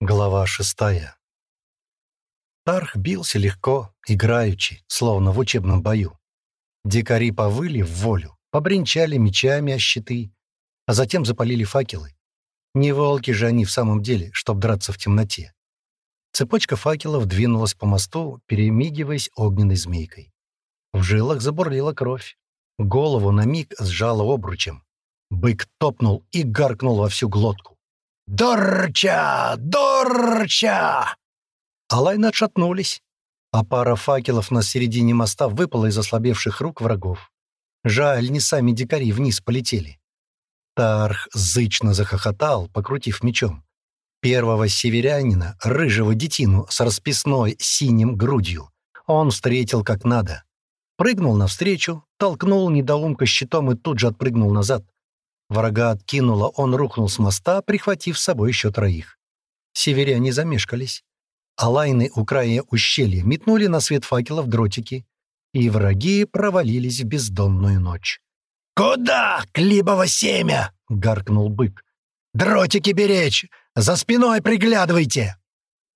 Глава шестая. Тарх бился легко, играючи, словно в учебном бою. Дикари повыли в волю, побренчали мечами о щиты, а затем запалили факелы. Не волки же они в самом деле, чтоб драться в темноте. Цепочка факелов двинулась по мосту, перемигиваясь огненной змейкой. В жилах забурлила кровь. Голову на миг сжала обручем. Бык топнул и гаркнул во всю глотку. «Дорча! Дорча!» Алайны отшатнулись, а пара факелов на середине моста выпала из ослабевших рук врагов. Жаль, не сами дикари вниз полетели. Тарх зычно захохотал, покрутив мечом. Первого северянина, рыжего детину с расписной синим грудью, он встретил как надо. Прыгнул навстречу, толкнул недоумка щитом и тут же отпрыгнул назад. Врага откинуло, он рухнул с моста, прихватив с собой еще троих. Северяне замешкались. Алайны у края ущелья метнули на свет факелов дротики, и враги провалились в бездонную ночь. «Куда, клибово семя?» — гаркнул бык. «Дротики беречь! За спиной приглядывайте!»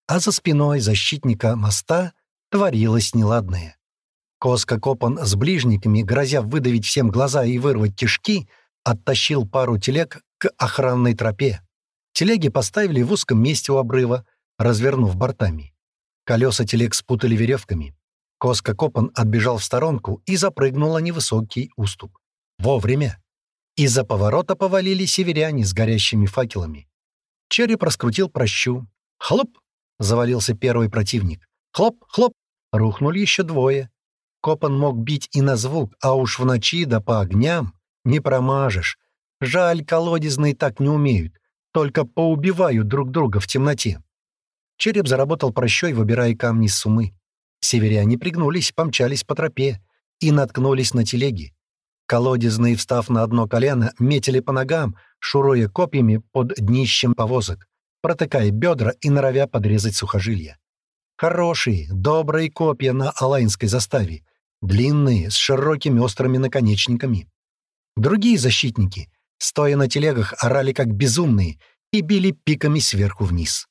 А за спиной защитника моста творилось неладное. Коска копан с ближниками, грозя выдавить всем глаза и вырвать кишки — оттащил пару телег к охранной тропе. Телеги поставили в узком месте у обрыва, развернув бортами. Колеса телег спутали веревками. Коска Копан отбежал в сторонку и запрыгнул на невысокий уступ. Вовремя. Из-за поворота повалили северяне с горящими факелами. Череп раскрутил прощу. Хлоп! Завалился первый противник. Хлоп, хлоп! Рухнули еще двое. Копан мог бить и на звук, а уж в ночи да по огням. Не промажешь. Жаль, колодезные так не умеют. Только поубивают друг друга в темноте. Череп заработал прощой, выбирая камни с сумы. Северяне пригнулись, помчались по тропе и наткнулись на телеги. Колодезные, встав на одно колено, метили по ногам, шуруя копьями под днищем повозок, протыкая бедра и норовя подрезать сухожилия. Хорошие, добрые копья на Алаинской заставе, длинные, с широкими острыми наконечниками. Другие защитники, стоя на телегах, орали как безумные и били пиками сверху вниз.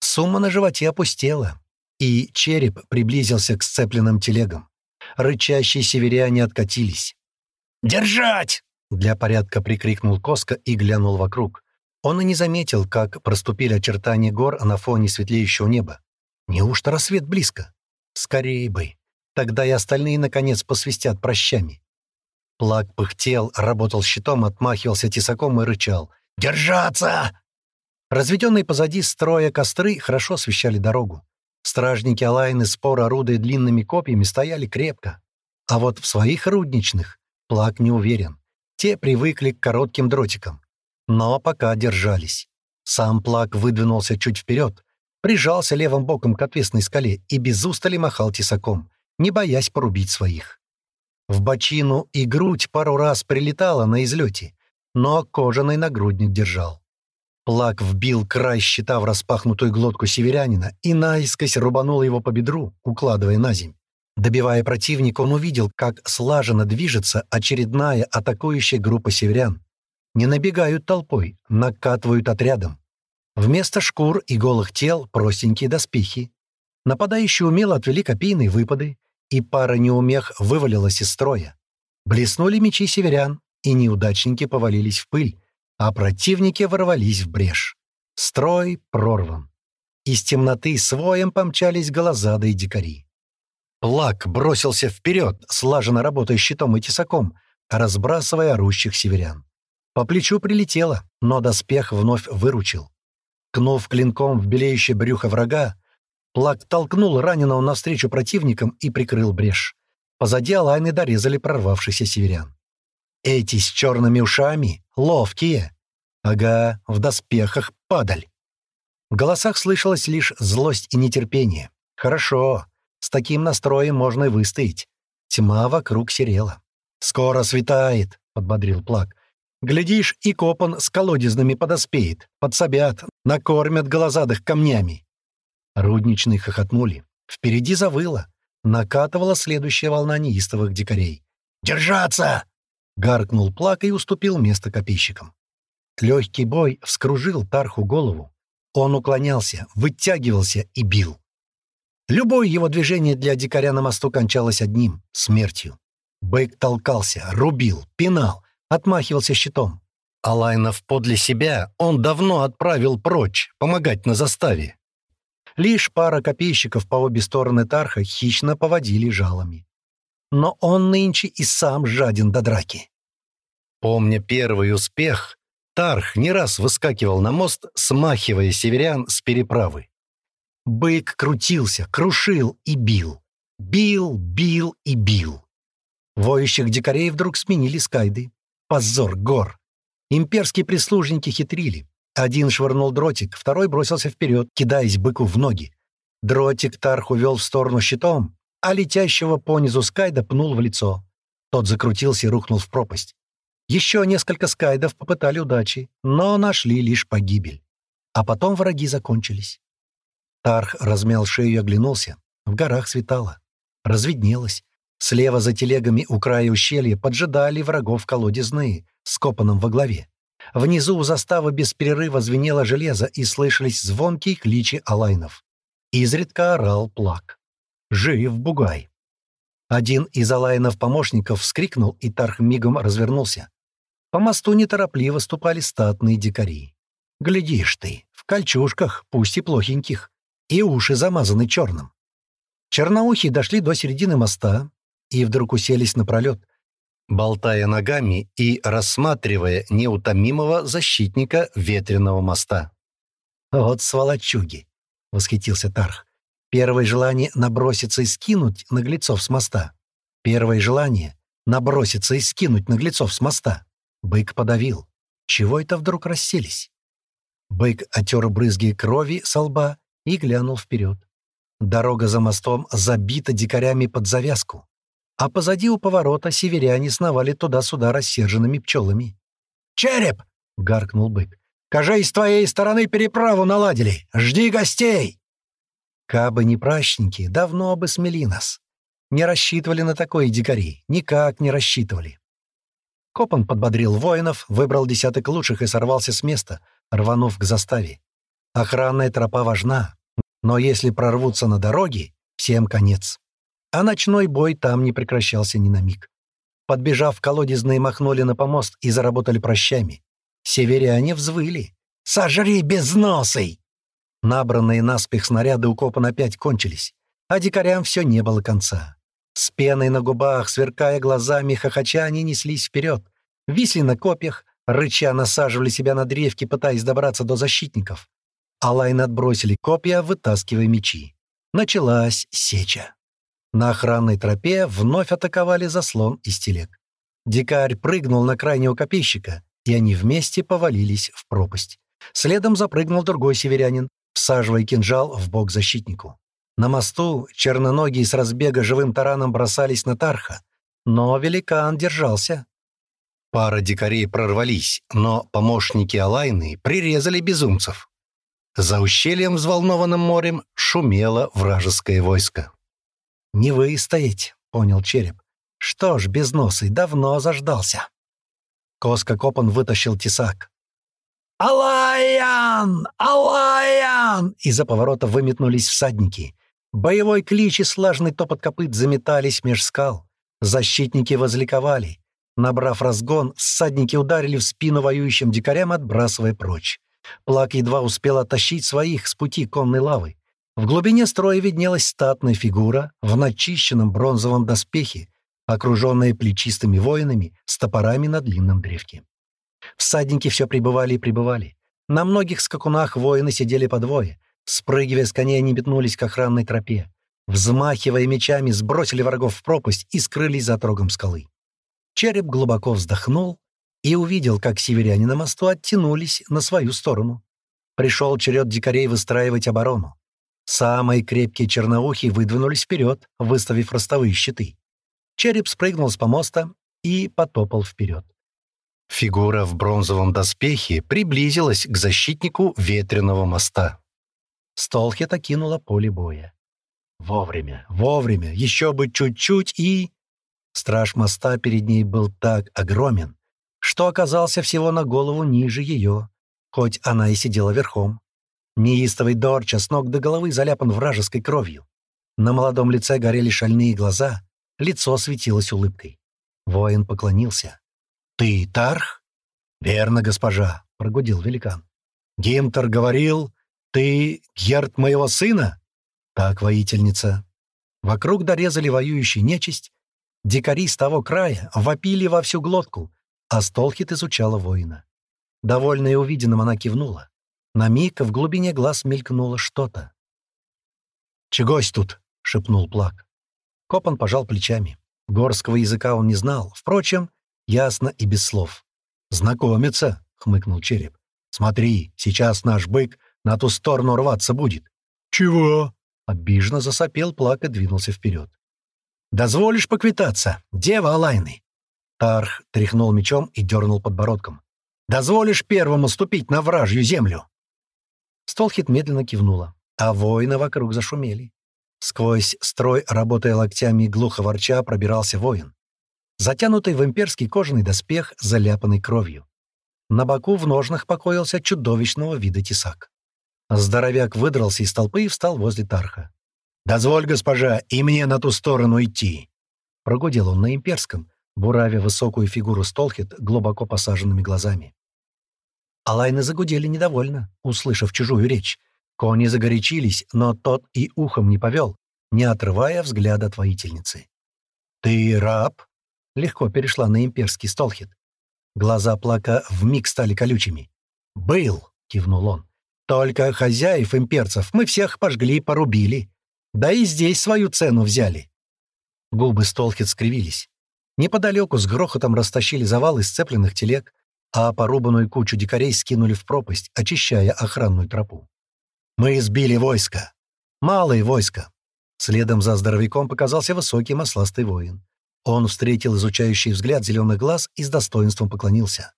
Сумма на животе опустела, и череп приблизился к сцепленным телегам. Рычащие северяне откатились. «Держать!» — для порядка прикрикнул Коска и глянул вокруг. Он и не заметил, как проступили очертания гор на фоне светлеющего неба. Неужто рассвет близко? Скорее бы. Тогда и остальные, наконец, посвистят прощами. Плаг пыхтел, работал щитом, отмахивался тесаком и рычал. «Держаться!» Разведенные позади строя костры хорошо освещали дорогу. Стражники Алайны, спор орудуя длинными копьями, стояли крепко. А вот в своих рудничных Плаг не уверен. Те привыкли к коротким дротикам. Но пока держались. Сам Плаг выдвинулся чуть вперед, прижался левым боком к отвесной скале и без устали махал тесаком, не боясь порубить своих. В бочину и грудь пару раз прилетала на излете, но кожаный нагрудник держал. Плак вбил край щита в распахнутую глотку северянина и наискось рубанул его по бедру, укладывая на земь. Добивая противника, он увидел, как слаженно движется очередная атакующая группа северян. Не набегают толпой, накатывают отрядом. Вместо шкур и голых тел — простенькие доспехи. Нападающие умело отвели копейные выпады, и пара неумех вывалилась из строя. Блеснули мечи северян, и неудачники повалились в пыль, а противники ворвались в брешь. Строй прорван. Из темноты своем помчались голозады и дикари. Плак бросился вперед, слаженно работая щитом и тесаком, разбрасывая орущих северян. По плечу прилетело, но доспех вновь выручил. Кнув клинком в белеющее брюхо врага, Плак толкнул раненого навстречу противникам и прикрыл брешь. Позади Алайны дорезали прорвавшийся северян. «Эти с черными ушами? Ловкие!» «Ага, в доспехах падаль!» В голосах слышалась лишь злость и нетерпение. «Хорошо, с таким настроем можно и выстоять». Тьма вокруг серела. «Скоро светает!» — подбодрил Плак. «Глядишь, и копан с колодезными подоспеет, подсобят, накормят глазадых камнями». Рудничные хохотнули. Впереди завыло. Накатывала следующая волна неистовых дикарей. «Держаться!» — гаркнул плак и уступил место копейщикам. Легкий бой вскружил Тарху голову. Он уклонялся, вытягивался и бил. Любое его движение для дикаря на мосту кончалось одним — смертью. Бэк толкался, рубил, пинал, отмахивался щитом. Алайнов подле себя он давно отправил прочь, помогать на заставе. Лишь пара копейщиков по обе стороны Тарха хищно поводили жалами. Но он нынче и сам жаден до драки. Помня первый успех, Тарх не раз выскакивал на мост, смахивая северян с переправы. Бык крутился, крушил и бил. Бил, бил и бил. Воющих дикарей вдруг сменили скайды. Позор гор. Имперские прислужники хитрили. Один швырнул дротик, второй бросился вперед, кидаясь быку в ноги. Дротик Тарх увел в сторону щитом, а летящего по низу Скайда пнул в лицо. Тот закрутился и рухнул в пропасть. Еще несколько Скайдов попытали удачи, но нашли лишь погибель. А потом враги закончились. Тарх размял шею и оглянулся. В горах светало. Разведнелось. Слева за телегами у края ущелья поджидали врагов колодезные, скопанным во главе. Внизу у заставы без перерыва звенело железо и слышались звонкие кличи алайнов. Изредка орал плак. «Жив, бугай!» Один из алайнов помощников вскрикнул, и Тарх мигом развернулся. По мосту неторопливо ступали статные дикари. «Глядишь ты, в кольчужках, пусть и плохеньких, и уши замазаны черным». Черноухи дошли до середины моста и вдруг уселись напролет, болтая ногами и рассматривая неутомимого защитника ветреного моста. «Вот сволочуги!» — восхитился Тарх. «Первое желание — наброситься и скинуть наглецов с моста. Первое желание — наброситься и скинуть наглецов с моста». Бык подавил. Чего это вдруг расселись? Бык отер брызги крови со лба и глянул вперед. Дорога за мостом забита дикарями под завязку а позади у поворота северяне сновали туда-сюда рассерженными пчелами. «Череп!» — гаркнул бык. «Кажись, с твоей стороны переправу наладили! Жди гостей!» Кабы не прачники, давно бы смели нас. Не рассчитывали на такое дикари, никак не рассчитывали. Копан подбодрил воинов, выбрал десяток лучших и сорвался с места, рванув к заставе. Охранная тропа важна, но если прорвутся на дороге, всем конец. А ночной бой там не прекращался ни на миг. Подбежав, колодезные махнули на помост и заработали прощами. Северяне взвыли. «Сожри, безносый!» Набранные наспех снаряды у Копана опять кончились, а дикарям все не было конца. С пеной на губах, сверкая глазами, хохоча, они неслись вперед. Висли на копьях, рыча насаживали себя на древки, пытаясь добраться до защитников. Алайн отбросили копья, вытаскивая мечи. Началась сеча. На охранной тропе вновь атаковали заслон и стелек. Дикарь прыгнул на крайнего копейщика, и они вместе повалились в пропасть. Следом запрыгнул другой северянин, всаживая кинжал в бок защитнику. На мосту черноногие с разбега живым тараном бросались на Тарха, но великан держался. Пара дикарей прорвались, но помощники Алайны прирезали безумцев. За ущельем, взволнованным морем, шумело вражеское войско. «Не понял череп. «Что ж, без носа и давно заждался». Коска копан вытащил тесак. Алайан, Алайан! Алаян!» Из-за поворота выметнулись всадники. Боевой клич и слажный топот копыт заметались меж скал. Защитники возликовали. Набрав разгон, всадники ударили в спину воюющим дикарям, отбрасывая прочь. Плак едва успел оттащить своих с пути конной лавы. В глубине строя виднелась статная фигура в начищенном бронзовом доспехе, окруженная плечистыми воинами с топорами на длинном древке. Всадники все прибывали и прибывали. На многих скакунах воины сидели по двое. Спрыгивая с коней, они метнулись к охранной тропе. Взмахивая мечами, сбросили врагов в пропасть и скрылись за трогом скалы. Череп глубоко вздохнул и увидел, как северяне на мосту оттянулись на свою сторону. Пришел черед дикарей выстраивать оборону. Самые крепкие черноухи выдвинулись вперед, выставив ростовые щиты. Череп спрыгнул с помоста и потопал вперед. Фигура в бронзовом доспехе приблизилась к защитнику ветреного моста. Столхет окинула поле боя. Вовремя, вовремя, еще бы чуть-чуть и... Страж моста перед ней был так огромен, что оказался всего на голову ниже ее, хоть она и сидела верхом. Неистовый Дорча с ног до головы заляпан вражеской кровью. На молодом лице горели шальные глаза, лицо светилось улыбкой. Воин поклонился. «Ты Тарх?» «Верно, госпожа», — прогудил великан. «Гимтер говорил, ты Герд моего сына?» «Так, воительница». Вокруг дорезали воюющий нечисть. Дикари с того края вопили во всю глотку, а Столхит изучала воина. Довольная увиденным, она кивнула. На миг в глубине глаз мелькнуло что-то. «Чегось тут?» — шепнул Плак. Копан пожал плечами. Горского языка он не знал. Впрочем, ясно и без слов. «Знакомиться?» — хмыкнул череп. «Смотри, сейчас наш бык на ту сторону рваться будет». «Чего?» — обиженно засопел Плак и двинулся вперед. «Дозволишь поквитаться, дева Алайны?» Тарх тряхнул мечом и дернул подбородком. «Дозволишь первому ступить на вражью землю?» Столхит медленно кивнула. А воины вокруг зашумели. Сквозь строй, работая локтями и глухо ворча, пробирался воин. Затянутый в имперский кожаный доспех, заляпанный кровью. На боку в ножнах покоился чудовищного вида тесак. Здоровяк выдрался из толпы и встал возле Тарха. «Дозволь, госпожа, и мне на ту сторону идти!» Прогудел он на имперском, буравя высокую фигуру Столхит глубоко посаженными глазами. Алайны загудели недовольно, услышав чужую речь. Кони загорячились, но тот и ухом не повел, не отрывая взгляда от воительницы. «Ты раб?» — легко перешла на имперский столхит. Глаза Плака вмиг стали колючими. «Был!» — кивнул он. «Только хозяев имперцев мы всех пожгли и порубили. Да и здесь свою цену взяли». Губы Столхит скривились. Неподалеку с грохотом растащили завалы сцепленных телег, а порубанную кучу дикарей скинули в пропасть, очищая охранную тропу. «Мы избили войско! Малое войско!» Следом за здоровяком показался высокий масластый воин. Он встретил изучающий взгляд зеленых глаз и с достоинством поклонился.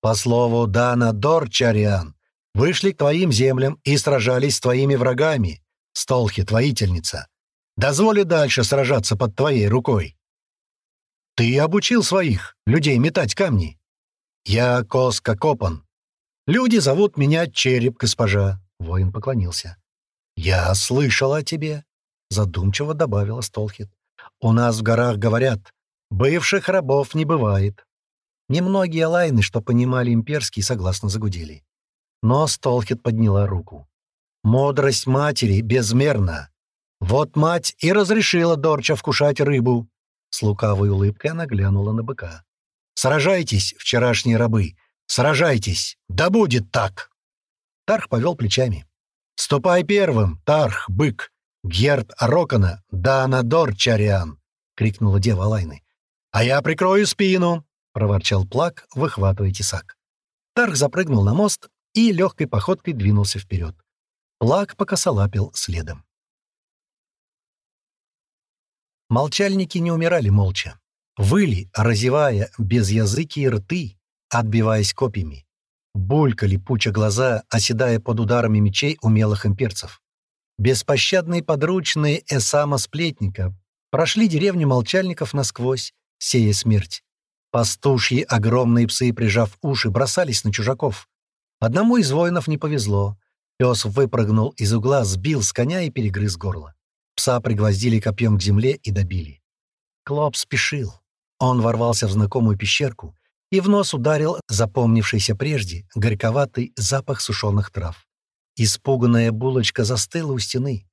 «По слову Дана Дорчариан, вышли к твоим землям и сражались с твоими врагами, Столхи, твоительница. Дозволи дальше сражаться под твоей рукой». «Ты обучил своих людей метать камни?» «Я Коска Копан. Люди зовут меня Череп, госпожа». Воин поклонился. «Я слышал о тебе», — задумчиво добавила Столхит. «У нас в горах говорят, бывших рабов не бывает». Немногие лайны, что понимали имперский, согласно загудели. Но Столхит подняла руку. «Мудрость матери безмерна. Вот мать и разрешила Дорча вкушать рыбу». С лукавой улыбкой она глянула на быка. Сражайтесь, вчерашние рабы! Сражайтесь! Да будет так!» Тарх повел плечами. «Ступай первым, Тарх, бык! Герд Рокона, Данадор Чариан!» — крикнула дева Лайны. «А я прикрою спину!» — проворчал Плак, выхватывая тесак. Тарх запрыгнул на мост и легкой походкой двинулся вперед. Плак покосолапил следом. Молчальники не умирали молча. Выли, разевая безязыкие рты, отбиваясь копьями. Булькали, пуча глаза, оседая под ударами мечей умелых имперцев. Беспощадные подручные Эсама-сплетника прошли деревню молчальников насквозь, сея смерть. Пастушьи огромные псы, прижав уши, бросались на чужаков. Одному из воинов не повезло. Пес выпрыгнул из угла, сбил с коня и перегрыз горло. Пса пригвоздили копьем к земле и добили. Клоп спешил. Он ворвался в знакомую пещерку, и в нос ударил запомнившийся прежде горьковатый запах сушеных трав. Испуганная булочка застыла у стены.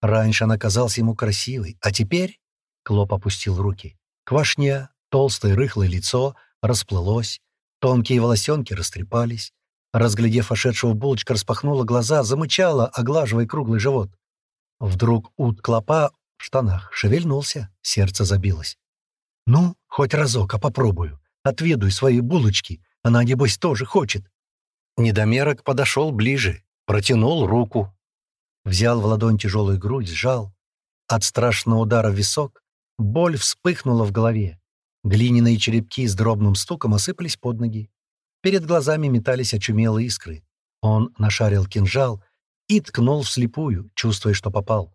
Раньше она казалась ему красивой, а теперь... Клоп опустил руки. Квашня, толстое рыхлое лицо расплылось, тонкие волосенки растрепались. Разглядев ошедшего булочка, распахнула глаза, замычала, оглаживая круглый живот. Вдруг ут клопа в штанах шевельнулся, сердце забилось. «Ну, хоть разок, а попробую. Отведаю свои булочки. Она, небось, тоже хочет». Недомерок подошел ближе, протянул руку. Взял в ладонь тяжелую грудь, сжал. От страшного удара в висок боль вспыхнула в голове. Глиняные черепки с дробным стуком осыпались под ноги. Перед глазами метались очумелые искры. Он нашарил кинжал и ткнул вслепую, чувствуя, что попал.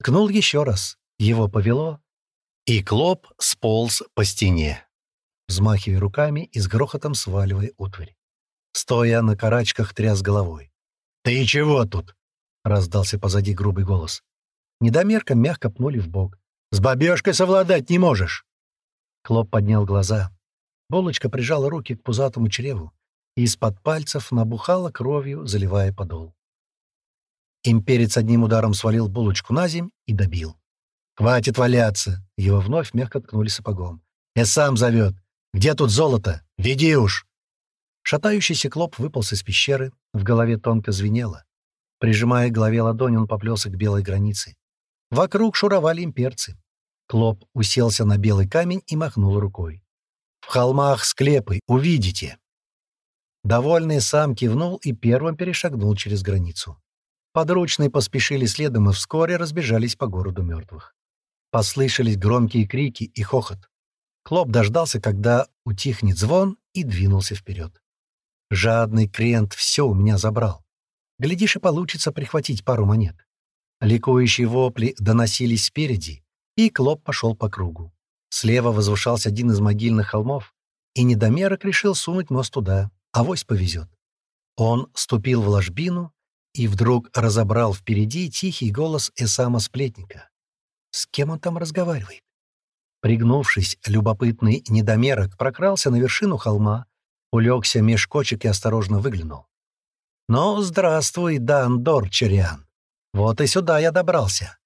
Ткнул еще раз. Его повело, и Клоп сполз по стене. Взмахивая руками и с грохотом сваливая утварь. Стоя на карачках, тряс головой. «Ты чего тут?» — раздался позади грубый голос. Недомерка мягко пнули в бок. «С бабёшкой совладать не можешь!» Клоп поднял глаза. Булочка прижала руки к пузатому чреву и из-под пальцев набухала кровью, заливая подол. Имперец одним ударом свалил булочку на земь и добил. «Хватит валяться!» Его вновь мягко ткнули сапогом. «Я «Э, сам зовет! Где тут золото? Веди уж!» Шатающийся клоп выполз из пещеры, в голове тонко звенело. Прижимая к голове ладонь, он поплелся к белой границе. Вокруг шуровали имперцы. Клоп уселся на белый камень и махнул рукой. «В холмах склепы, увидите!» Довольный сам кивнул и первым перешагнул через границу. Подручные поспешили следом и вскоре разбежались по городу мертвых послышались громкие крики и хохот. Клоп дождался, когда утихнет звон, и двинулся вперед. Жадный крент все у меня забрал. Глядишь, и получится прихватить пару монет. Ликующие вопли доносились спереди, и Клоп пошел по кругу. Слева возвышался один из могильных холмов, и недомерок решил сунуть нос туда, авось повезет. Он ступил в ложбину и вдруг разобрал впереди тихий голос Эсама-сплетника. С кем он там разговаривает? Пригнувшись, любопытный недомерок прокрался на вершину холма, улегся меж кочек и осторожно выглянул. «Ну, здравствуй, Дан Дорчериан! Вот и сюда я добрался!»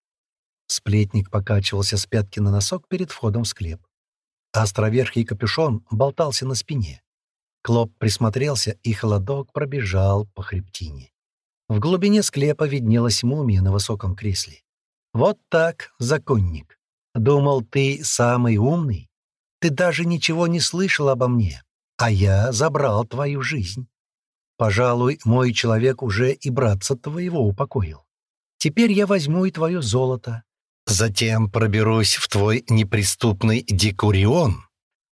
Сплетник покачивался с пятки на носок перед входом в склеп. Островерхий капюшон болтался на спине. Клоп присмотрелся, и холодок пробежал по хребтине. В глубине склепа виднелась мумия на высоком кресле. Вот так, законник. Думал, ты самый умный. Ты даже ничего не слышал обо мне, а я забрал твою жизнь. Пожалуй, мой человек уже и братца твоего упокоил. Теперь я возьму и твое золото. Затем проберусь в твой неприступный декурион.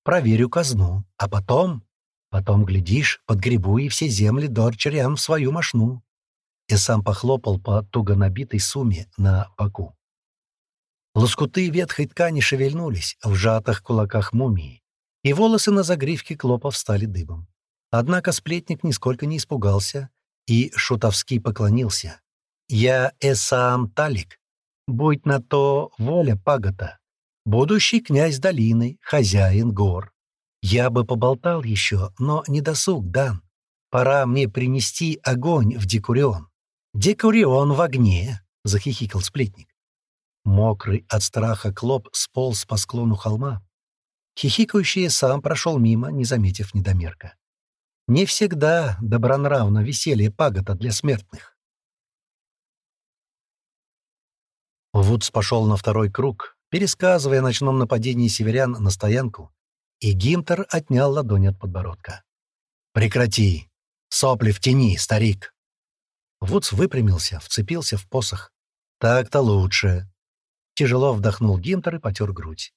Проверю казну, а потом... Потом, глядишь, подгребу и все земли Дорчериан в свою мошну и сам похлопал по туго набитой сумме на боку. Лоскуты ветхой ткани шевельнулись в сжатых кулаках мумии, и волосы на загривке клопов стали дыбом. Однако сплетник нисколько не испугался и шутовски поклонился. «Я Эсаам Талик, будь на то воля пагота, будущий князь долины, хозяин гор. Я бы поболтал еще, но не досуг дан. Пора мне принести огонь в декурион». Дикури он в огне!» — захихикал сплетник. Мокрый от страха Клоп сполз по склону холма. Хихикающий сам прошел мимо, не заметив недомерка. Не всегда добронравно веселье пагота для смертных. Вудс пошел на второй круг, пересказывая о ночном нападении северян на стоянку, и Гимтер отнял ладонь от подбородка. «Прекрати! Сопли в тени, старик!» Вудс выпрямился, вцепился в посох. «Так-то лучше. Тяжело вдохнул Гимтер и потер грудь.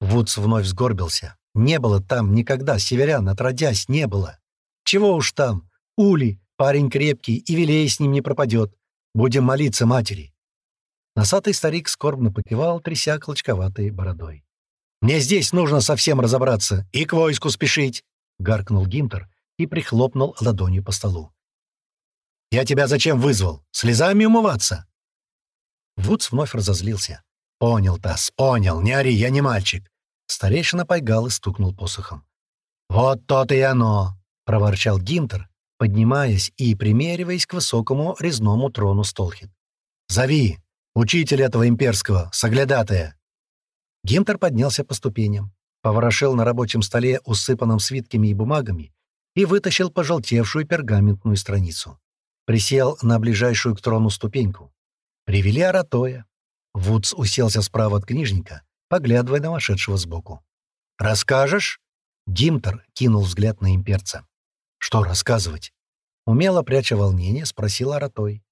Вудс вновь сгорбился. Не было там никогда северян, отродясь, не было. Чего уж там. Ули, парень крепкий, и Вилей с ним не пропадет. Будем молиться матери. Носатый старик скорбно покивал, тряся клочковатой бородой. «Мне здесь нужно совсем разобраться и к войску спешить!» — гаркнул Гимтер и прихлопнул ладонью по столу. Я тебя зачем вызвал? Слезами умываться?» Вудс вновь разозлился. «Понял, Тасс, понял. Не ори, я не мальчик». Старейшина пойгал и стукнул посохом. «Вот то-то и оно!» — проворчал Гинтер, поднимаясь и примериваясь к высокому резному трону Столхит. «Зови! учитель этого имперского, соглядатая!» Гинтер поднялся по ступеням, поворошил на рабочем столе, усыпанном свитками и бумагами, и вытащил пожелтевшую пергаментную страницу. Присел на ближайшую к трону ступеньку. Привели Аратоя. Вудс уселся справа от книжника, поглядывая на вошедшего сбоку. «Расскажешь?» Гимтер кинул взгляд на имперца. «Что рассказывать?» Умело пряча волнение, спросил Аратой.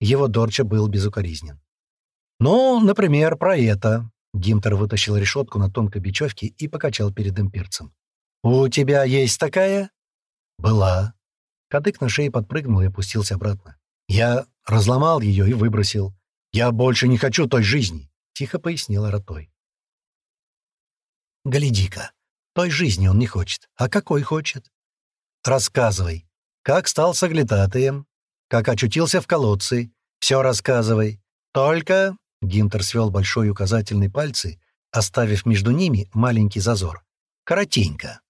Его Дорча был безукоризнен. «Ну, например, про это». Гимтер вытащил решетку на тонкой бечевке и покачал перед имперцем. «У тебя есть такая?» «Была», Кадык на шее подпрыгнул и опустился обратно. «Я разломал ее и выбросил. «Я больше не хочу той жизни», — тихо пояснила Ротой. «Гляди-ка, той жизни он не хочет. А какой хочет?» «Рассказывай, как стал соглядатаем?» как очутился в колодце. Все рассказывай. Только...» Гинтер свел большой указательный пальцы, оставив между ними маленький зазор. «Коротенько».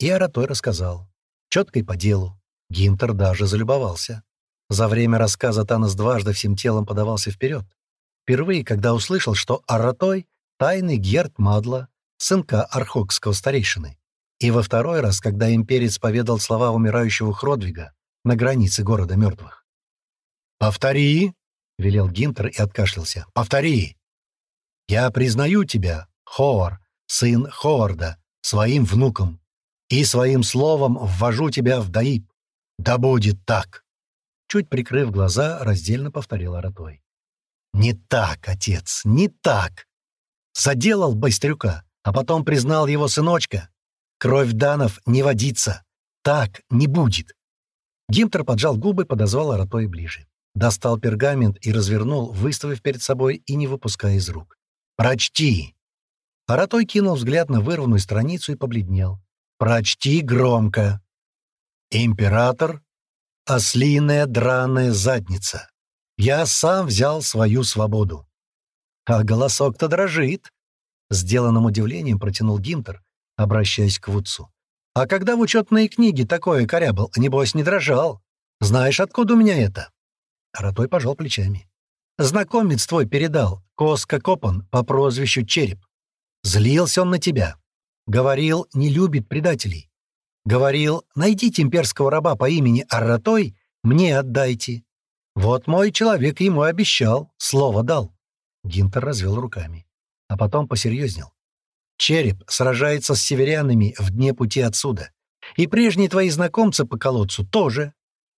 И Аратой рассказал. Четко и по делу. Гинтер даже залюбовался. За время рассказа Танос дважды всем телом подавался вперед. Впервые, когда услышал, что Аратой — тайный Герд Мадла, сынка архокского старейшины. И во второй раз, когда имперец поведал слова умирающего Хродвига на границе города мертвых. «Повтори!» — велел Гинтер и откашлялся. «Повтори!» «Я признаю тебя, Хоор, сын Ховарда, своим внуком, и своим словом ввожу тебя в Даиб. Да будет так!» Чуть прикрыв глаза, раздельно повторил Аратой. «Не так, отец, не так!» Заделал Байстрюка, а потом признал его сыночка. Кровь Данов не водится. Так не будет. Гимтер поджал губы, подозвал Аратой ближе. Достал пергамент и развернул, выставив перед собой и не выпуская из рук. «Прочти!» Аратой кинул взгляд на вырванную страницу и побледнел. «Прочти громко!» император, ослиная драная задница. Я сам взял свою свободу. А голосок-то дрожит. Сделанным удивлением протянул Гимтер, обращаясь к Вудсу. А когда в учетной книге такое корябл, небось, не дрожал. Знаешь, откуда у меня это?» Ротой пожал плечами. «Знакомец твой передал, Коска Копан по прозвищу Череп. Злился он на тебя. Говорил, не любит предателей. Говорил, найди имперского раба по имени Арратой, мне отдайте. Вот мой человек ему обещал, слово дал. Гинтер развел руками, а потом посерьезнел. Череп сражается с северянами в дне пути отсюда. И прежние твои знакомцы по колодцу тоже.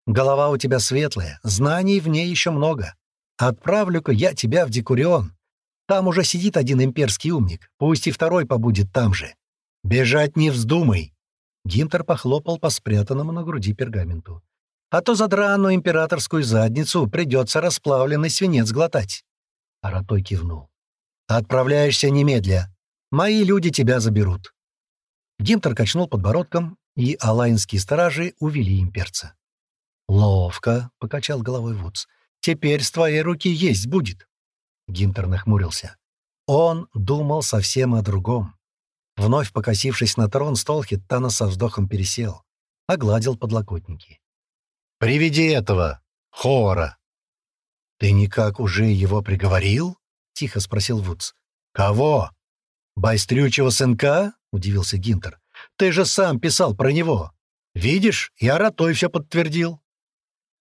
Голова у тебя светлая, знаний в ней еще много. Отправлю-ка я тебя в Декурион. Там уже сидит один имперский умник, пусть и второй побудет там же. Бежать не вздумай, Гимтер похлопал по спрятанному на груди пергаменту. «А то за драную императорскую задницу придется расплавленный свинец глотать». Аратой кивнул. «Отправляешься немедля. Мои люди тебя заберут». Гимтер качнул подбородком, и алайнские стражи увели имперца. «Ловко», — покачал головой Вудс. «Теперь с твоей руки есть будет». Гимтер нахмурился. Он думал совсем о другом. Вновь покосившись на трон, Столхи Тана со вздохом пересел. Огладил подлокотники. «Приведи этого! Хора!» «Ты никак уже его приговорил?» — тихо спросил Вудс. «Кого? Байстрючего сынка?» — удивился Гинтер. «Ты же сам писал про него. Видишь, я ротой все подтвердил».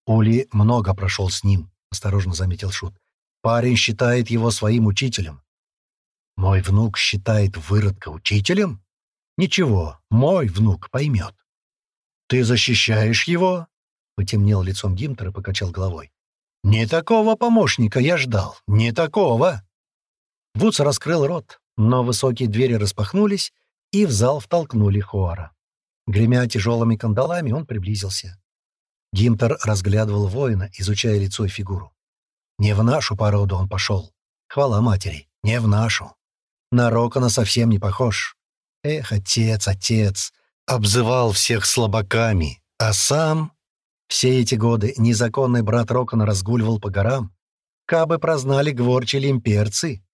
«Ули много прошел с ним», — осторожно заметил Шут. «Парень считает его своим учителем. Мой внук считает выродка учителем? Ничего, мой внук поймет. Ты защищаешь его? Потемнел лицом Гимтер и покачал головой. Не такого помощника я ждал, не такого. Вудс раскрыл рот, но высокие двери распахнулись, и в зал втолкнули Хуара. Гремя тяжелыми кандалами, он приблизился. Гимтер разглядывал воина, изучая лицо и фигуру. Не в нашу породу он пошел. Хвала матери, не в нашу. На Рокона совсем не похож. Эх, отец, отец, обзывал всех слабаками, а сам... Все эти годы незаконный брат Рокона разгуливал по горам. Кабы прознали гворчили имперцы.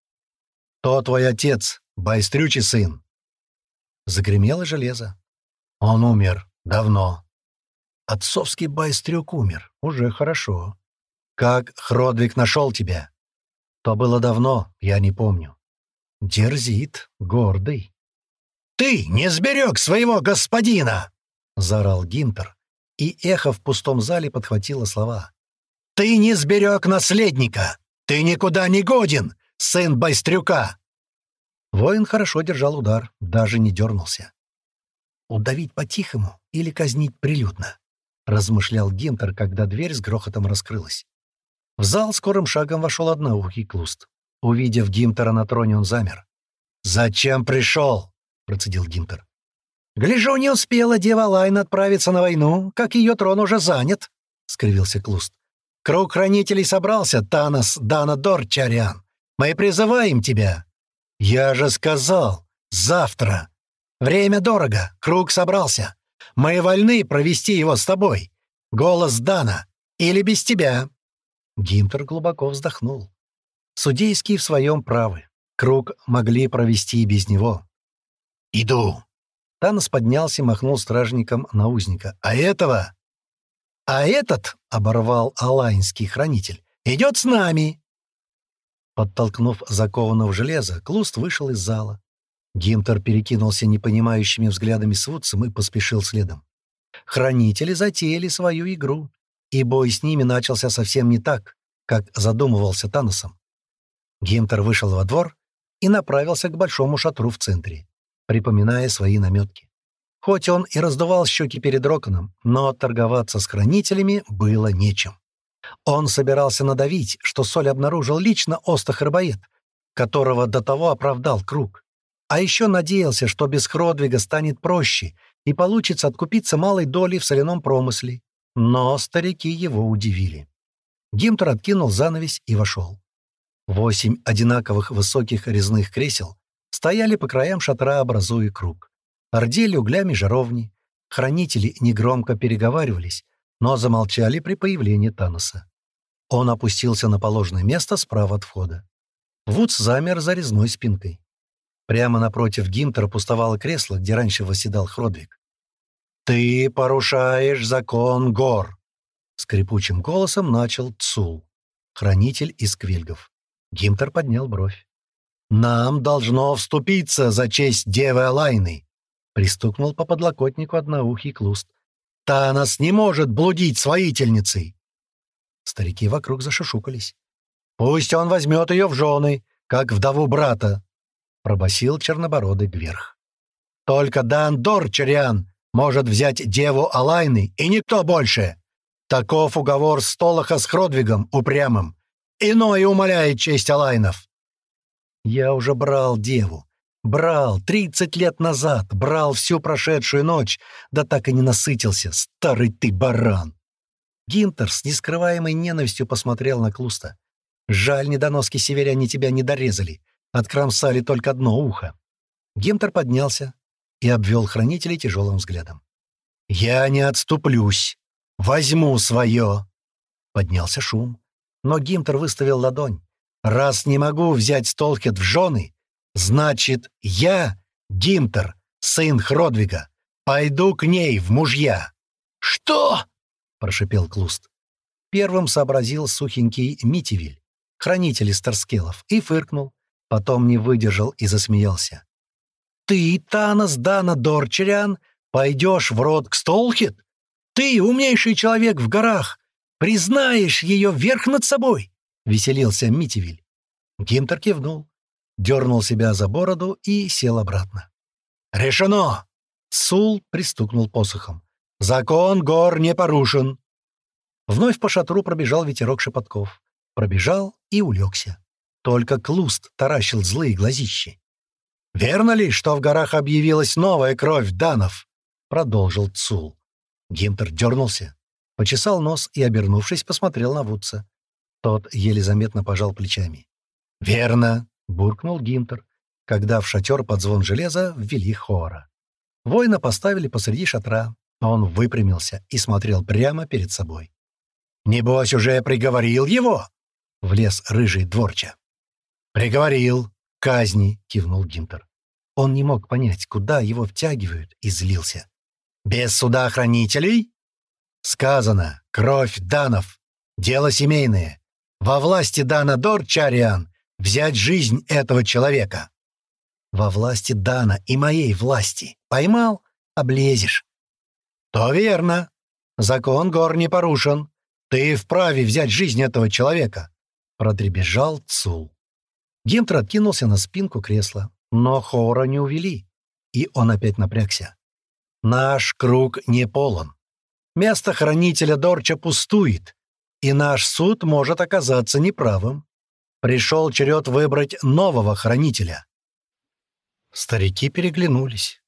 «То твой отец, байстрючий сын!» Загремело железо. «Он умер. Давно». «Отцовский байстрюк умер. Уже хорошо». «Как Хродвиг нашел тебя?» «То было давно, я не помню. «Дерзит, гордый». «Ты не сберег своего господина!» — заорал Гинтер, и эхо в пустом зале подхватило слова. «Ты не сберег наследника! Ты никуда не годен! сын Байстрюка!» Воин хорошо держал удар, даже не дернулся. «Удавить по-тихому или казнить прилюдно?» — размышлял Гинтер, когда дверь с грохотом раскрылась. В зал скорым шагом вошел одноухий Клуст. увидев Гимтера на троне, он замер. «Зачем пришел?» — процедил Гимтер. «Гляжу, не успела дева Лайн отправиться на войну, как ее трон уже занят», — скривился Клуст. «Круг хранителей собрался, Танос, Дана Дор, Чариан. Мы призываем тебя». «Я же сказал, завтра. Время дорого, круг собрался. Мы вольны провести его с тобой. Голос Дана. Или без тебя». Гимтер глубоко вздохнул. Судейские в своем правы. Круг могли провести и без него. «Иду!» Танос поднялся и махнул стражником узника. «А этого?» «А этот?» — оборвал алайнский хранитель. «Идет с нами!» Подтолкнув закованного в железо, Клуст вышел из зала. Гимтер перекинулся непонимающими взглядами с Вудсом и поспешил следом. Хранители затеяли свою игру, и бой с ними начался совсем не так, как задумывался Таносом. Гимтер вышел во двор и направился к большому шатру в центре, припоминая свои наметки. Хоть он и раздувал щеки перед Роконом, но торговаться с хранителями было нечем. Он собирался надавить, что Соль обнаружил лично Остах Рыбоед, которого до того оправдал круг. А еще надеялся, что без Хродвига станет проще и получится откупиться малой долей в соляном промысле. Но старики его удивили. Гимтер откинул занавесь и вошел. Восемь одинаковых высоких резных кресел стояли по краям шатра, образуя круг. Ордели углями жаровни. Хранители негромко переговаривались, но замолчали при появлении Таноса. Он опустился на положенное место справа от входа. Вудс замер за резной спинкой. Прямо напротив Гинтера пустовало кресло, где раньше восседал Хродвиг. «Ты порушаешь закон гор!» Скрипучим голосом начал Цул, хранитель из квильгов. Гимтер поднял бровь. «Нам должно вступиться за честь Девы Алайны!» Пристукнул по подлокотнику одноухий клуст. «Та нас не может блудить своительницей!» Старики вокруг зашишукались. «Пусть он возьмет ее в жены, как вдову брата!» Пробасил чернобородый Гверх. «Только Дандор Чериан может взять деву Алайны, и никто больше! Таков уговор Столоха с Хродвигом упрямым, Иное умоляет честь Алайнов. Я уже брал деву. Брал, тридцать лет назад, брал всю прошедшую ночь, да так и не насытился, старый ты баран. Гинтер с нескрываемой ненавистью посмотрел на Клуста. Жаль, недоноски северяне тебя не дорезали, откромсали только одно ухо. Гинтер поднялся и обвел хранителей тяжелым взглядом. «Я не отступлюсь. Возьму свое!» Поднялся шум но Гимтер выставил ладонь. «Раз не могу взять Столхет в жены, значит, я, Гимтер, сын Хродвига, пойду к ней в мужья». «Что?» — прошипел Клуст. Первым сообразил сухенький Митивиль, хранитель из и фыркнул. Потом не выдержал и засмеялся. «Ты, Танос Дана Дорчерян, пойдешь в рот к Столхит? Ты, умнейший человек в горах, признаешь ее верх над собой!» — веселился Митивиль. Гимтер кивнул, дернул себя за бороду и сел обратно. «Решено!» — Сул пристукнул посохом. «Закон гор не порушен!» Вновь по шатру пробежал ветерок шепотков. Пробежал и улегся. Только Клуст таращил злые глазищи. «Верно ли, что в горах объявилась новая кровь данов?» — продолжил Цул. Гимтер дернулся почесал нос и, обернувшись, посмотрел на Вудса. Тот еле заметно пожал плечами. «Верно!» — буркнул Гинтер, когда в шатер под звон железа ввели хора. Воина поставили посреди шатра, а он выпрямился и смотрел прямо перед собой. «Небось, уже приговорил его!» — влез рыжий дворча. «Приговорил! Казни!» — кивнул Гинтер. Он не мог понять, куда его втягивают, и злился. «Без суда хранителей?» сказано «Кровь данов! Дело семейное! Во власти Дана Дор, Чариан, взять жизнь этого человека!» «Во власти Дана и моей власти! Поймал? Облезешь!» «То верно! Закон гор не порушен! Ты вправе взять жизнь этого человека!» Продребежал Цул. Гентр откинулся на спинку кресла, но хора не увели, и он опять напрягся. «Наш круг не полон. Место хранителя Дорча пустует, и наш суд может оказаться неправым. Пришел черед выбрать нового хранителя». Старики переглянулись.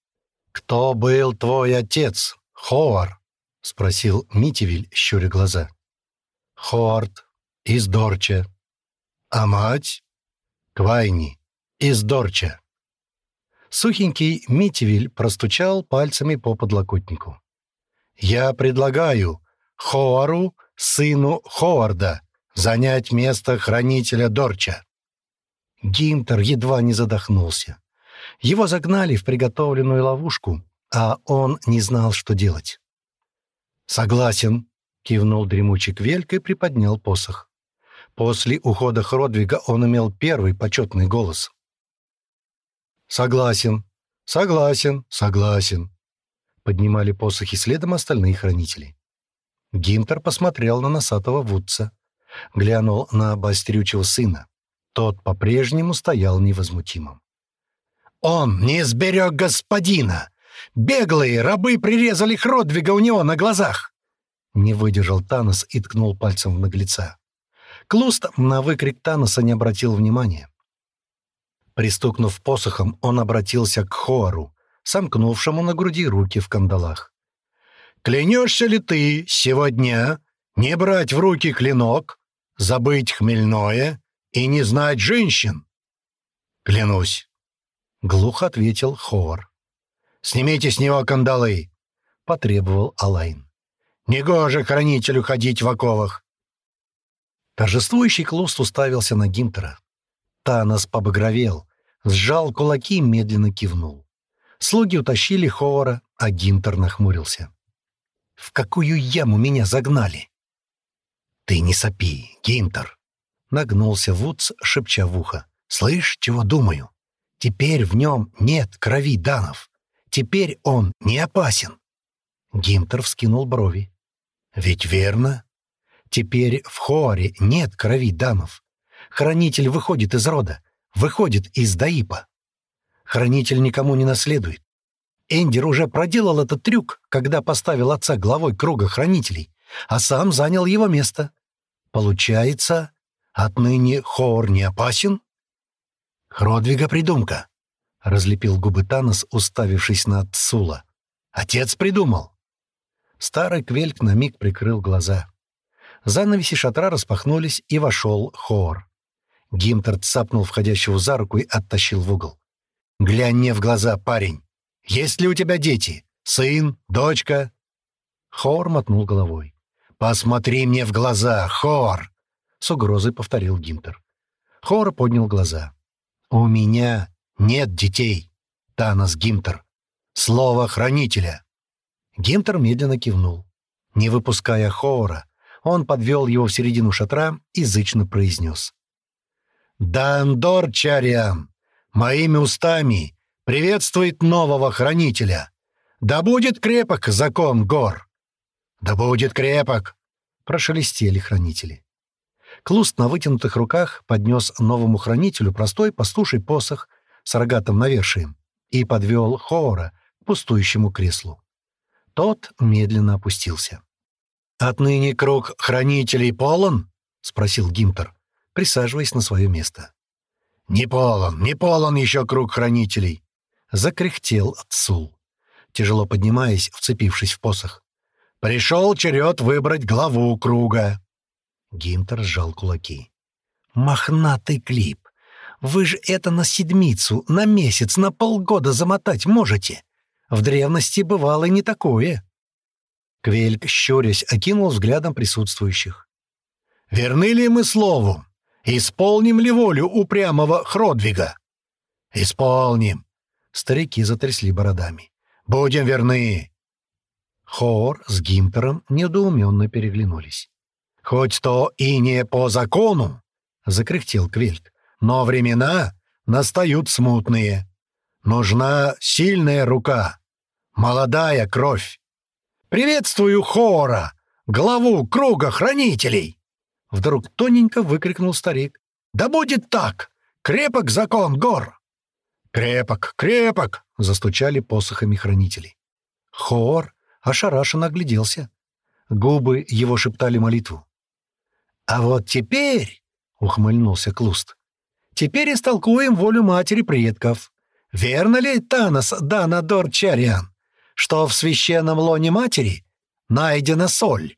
«Кто был твой отец, Хоар?» — спросил Митивиль, щуря глаза. «Хоарт, из Дорча». «А мать?» «Квайни, из Дорча». Сухенький Митивиль простучал пальцами по подлокотнику. «Я предлагаю Хоару сыну Ховарда, занять место хранителя Дорча». Гимтер едва не задохнулся. Его загнали в приготовленную ловушку, а он не знал, что делать. «Согласен», — кивнул дремучий Квельк и приподнял посох. После ухода Хродвига он имел первый почетный голос. «Согласен, согласен, согласен», — поднимали посохи следом остальные хранители. Гинтер посмотрел на носатого вудца, глянул на обострючего сына. Тот по-прежнему стоял невозмутимым. «Он не сберег господина! Беглые рабы прирезали Хродвига у него на глазах!» Не выдержал Танос и ткнул пальцем в наглеца. Клуст на выкрик Таноса не обратил внимания. Пристукнув посохом, он обратился к Хоару. сомкнувшему на груди руки в кандалах. «Клянешься ли ты сегодня не брать в руки клинок, забыть хмельное и не знать женщин?» «Клянусь», — глухо ответил Ховар. «Снимите с него кандалы», — потребовал Алайн. «Негоже хранителю ходить в оковах». Торжествующий Клуст уставился на Гимтера. Танос побагровел, сжал кулаки и медленно кивнул. Слуги утащили Ховара, а Гимтер нахмурился. «В какую яму меня загнали?» «Ты не сопи, Гимтер!» Нагнулся Вудс, шепча в ухо. «Слышь, чего думаю? Теперь в нем нет крови данов. Теперь он не опасен». Гимтер вскинул брови. «Ведь верно. Теперь в Хоаре нет крови данов. Хранитель выходит из рода, выходит из Даипа. хранитель никому не наследует. Эндер уже проделал этот трюк, когда поставил отца главой круга хранителей, а сам занял его место. Получается, отныне Хоор не опасен? Хродвига придумка, — разлепил губы Танос, уставившись на Цула. Отец придумал. Старый Квельк на миг прикрыл глаза. Занавеси шатра распахнулись, и вошел Хоор. Гимтер цапнул входящего за руку и оттащил в угол. «Глянь мне в глаза, парень! Есть ли у тебя дети? Сын? Дочка?» Хоор мотнул головой. «Посмотри мне в глаза, Хоор!» С угрозой повторил Гимтер. Хоор поднял глаза. «У меня нет детей, Танос Гимтер. Слово хранителя!» Гимтер медленно кивнул. Не выпуская Хоора, он подвел его в середину шатра и зычно произнес. «Дандор Чариан, Моими устами приветствует нового хранителя. Да будет крепок закон гор! Да будет крепок! Прошелестели хранители. Клуст на вытянутых руках поднес новому хранителю простой пастуший посох с рогатым навершием и подвел Хоора к пустующему креслу. Тот медленно опустился. «Отныне круг хранителей полон?» — спросил Гимтер, присаживаясь на свое место. «Не полон, не полон еще круг хранителей!» — закряхтел Цул, тяжело поднимаясь, вцепившись в посох. «Пришел черед выбрать главу круга!» Гимтер сжал кулаки. «Мохнатый клип! Вы же это на седмицу, на месяц, на полгода замотать можете! В древности бывало и не такое!» Квельк, щурясь, окинул взглядом присутствующих. «Верны ли мы слову? Исполним ли волю упрямого Хродвига?» «Исполним!» Старики затрясли бородами. «Будем верны!» Хоор с Гимпером недоуменно переглянулись. «Хоть то и не по закону!» — закряхтел Квельк. «Но времена настают смутные. Нужна сильная рука, молодая кровь. «Приветствую Хора, главу круга хранителей!» Вдруг тоненько выкрикнул старик. «Да будет так! Крепок закон, гор!» «Крепок, крепок!» — застучали посохами хранителей. Хор ошарашенно огляделся. Губы его шептали молитву. «А вот теперь...» — ухмыльнулся Клуст. «Теперь истолкуем волю матери предков. Верно ли, Танос Данадор Чариан, что в священном лоне матери найдена соль?»